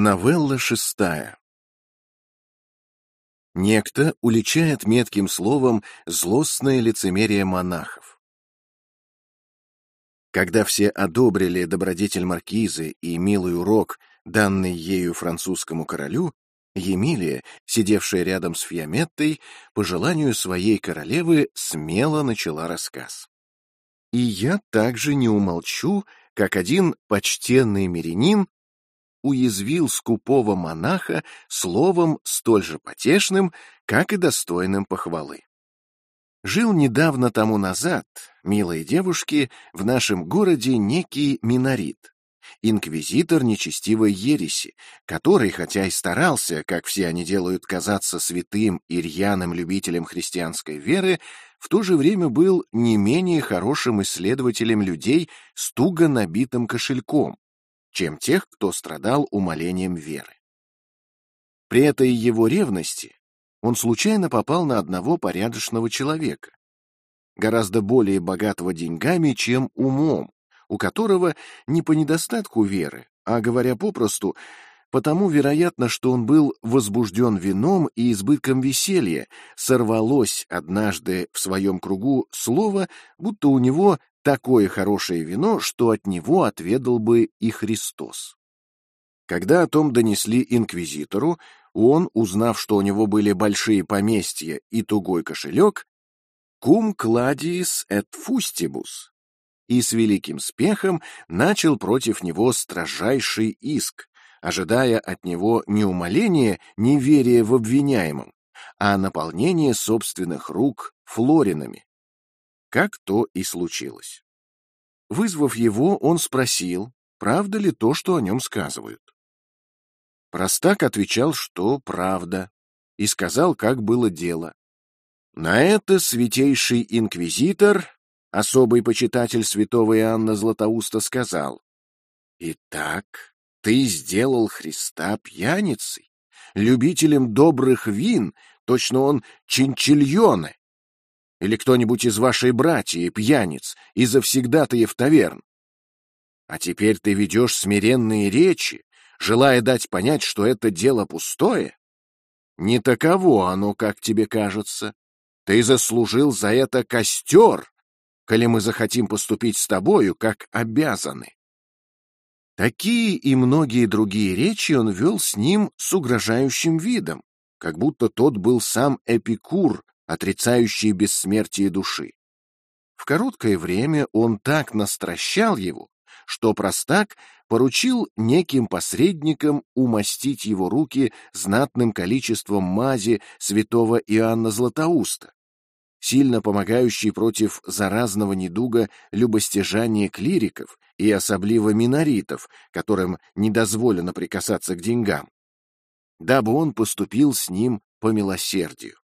Новелла шестая. Некто уличает метким словом злостное лицемерие монахов. Когда все одобрили добродетель маркизы и милый урок, данный ею французскому королю, Емилия, сидевшая рядом с Фиаметтой, по желанию своей королевы смело начала рассказ. И я также не умолчу, как один почтенный мирянин уязвил скупого монаха словом столь же потешным, как и достойным похвалы. Жил недавно тому назад, милые девушки, в нашем городе некий Минорит, инквизитор нечестивой ереси, который, хотя и старался, как все они делают, казаться святым и рьяным любителем христианской веры, в то же время был не менее хорошим исследователем людей с туго набитым кошельком, чем тех, кто страдал умолением веры. При этой его ревности он случайно попал на одного порядочного человека, гораздо более богатого деньгами, чем умом, у которого не по недостатку веры, а, говоря попросту, потому, вероятно, что он был возбужден вином и избытком веселья, сорвалось однажды в своем кругу слово, будто у него такое хорошее вино, что от него отведал бы и Христос. Когда о том донесли инквизитору, он, узнав, что у него были большие поместья и тугой кошелек, «cum cladiis et fustibus», и с великим спехом начал против него строжайший иск, ожидая от него не умоления неверия в обвиняемом, а наполнения собственных рук флоринами, как то и случилось. Вызвав его, он спросил, правда ли то, что о нем сказывают. Простак отвечал, что правда, и сказал, как было дело. На это святейший инквизитор, особый почитатель святого Иоанна Златоуста, сказал, «Итак, ты сделал Христа пьяницей, любителем добрых вин, точно он чинчильоне, или кто-нибудь из вашей братьев, пьяниц, и завсегдатаев таверн. А теперь ты ведешь смиренные речи, желая дать понять, что это дело пустое? Не таково оно, как тебе кажется. Ты заслужил за это костер, коли мы захотим поступить с тобою, как обязаны. Такие и многие другие речи он вел с ним с угрожающим видом, как будто тот был сам Эпикур, отрицающие бессмертие души. В короткое время он так настращал его, что простак поручил неким посредникам умастить его руки знатным количеством мази святого Иоанна Златоуста, сильно помогающей против заразного недуга любостяжания клириков и особливо миноритов, которым не дозволено прикасаться к деньгам, дабы он поступил с ним по милосердию.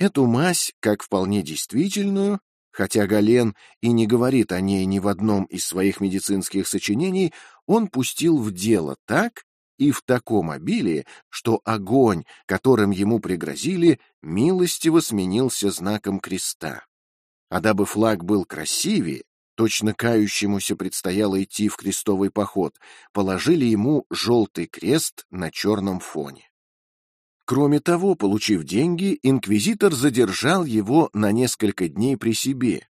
Эту мазь, как вполне действительную, хотя Гален и не говорит о ней ни в одном из своих медицинских сочинений, он пустил в дело так и в таком обилии, что огонь, которым ему пригрозили, милостиво сменился знаком креста. А дабы флаг был красивее, точно кающемуся предстояло идти в крестовый поход, положили ему желтый крест на черном фоне. Кроме того, получив деньги, инквизитор задержал его на несколько дней при себе,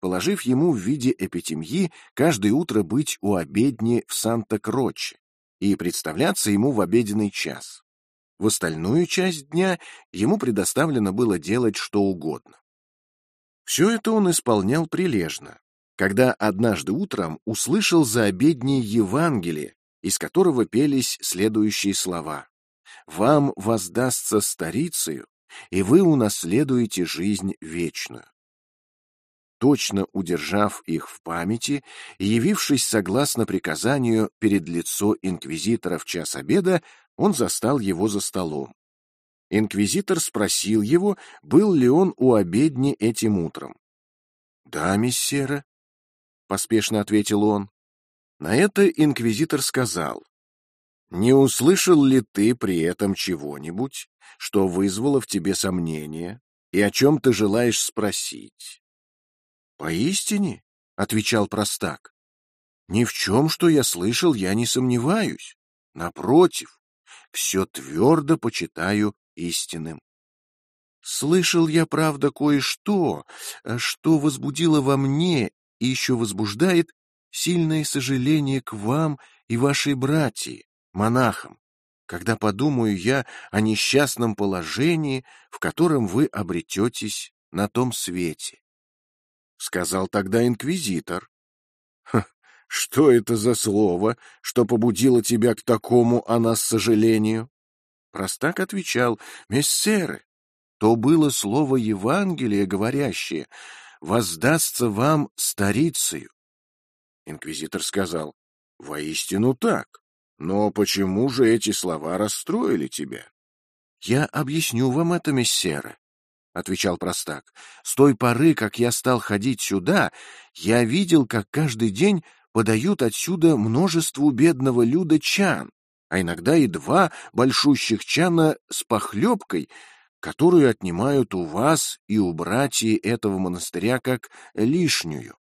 положив ему в виде эпитемьи каждое утро быть у обедни в Санта-Кроче и представляться ему в обеденный час. В остальную часть дня ему предоставлено было делать что угодно. Все это он исполнял прилежно, когда однажды утром услышал за обедней Евангелие, из которого пелись следующие слова вам воздастся старицею, и вы унаследуете жизнь вечную. Точно удержав их в памяти явившись согласно приказанию перед лицо инквизитора в час обеда, он застал его за столом. Инквизитор спросил его, был ли он у обедни этим утром. «Да, мессера», — поспешно ответил он. На это инквизитор сказал, не услышал ли ты при этом чего-нибудь, что вызвало в тебе сомнения, и о чем ты желаешь спросить? — Поистине, — отвечал простак, — ни в чем, что я слышал, я не сомневаюсь, Напротив, все твердо почитаю истинным. Слышал я, правда, кое-что, э, что возбудило во мне и еще возбуждает сильное сожаление к вам и вашей братьи, монахам, когда подумаю я о несчастном положении, в котором вы обрететесь на том свете. Сказал тогда инквизитор. Что это за слово, что побудило тебя к такому о нас сожалению? Простак отвечал, мессеры, то было слово Евангелия, говорящее, воздастся вам старицею. Инквизитор сказал, воистину так, но почему же эти слова расстроили тебя? Я объясню вам это, мессеры, — отвечал простак. С той поры, как я стал ходить сюда, я видел, как каждый день подают отсюда множеству бедного люда чан, а иногда и два большущих чана с похлебкой, которую отнимают у вас и у братьев этого монастыря как лишнюю.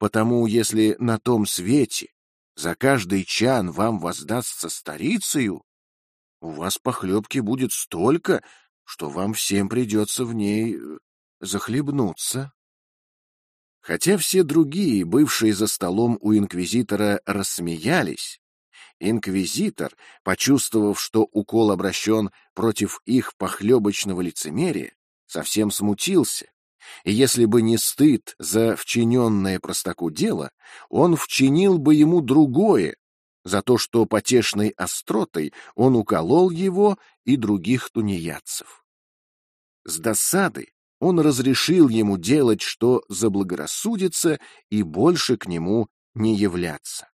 Потому если на том свете за каждый чан вам воздастся старицею, у вас похлебки будет столько, что вам всем придется в ней э, захлебнуться. Хотя все другие, бывшие за столом у инквизитора, рассмеялись, инквизитор, почувствовав, что укол обращен против их похлебочного лицемерия, совсем смутился, и если бы не стыд за вчиненное простаку дело, он вчинил бы ему другое, за то, что потешной остротой он уколол его и других тунеядцев. С досады он разрешил ему делать, что заблагорассудится, и больше к нему не являться.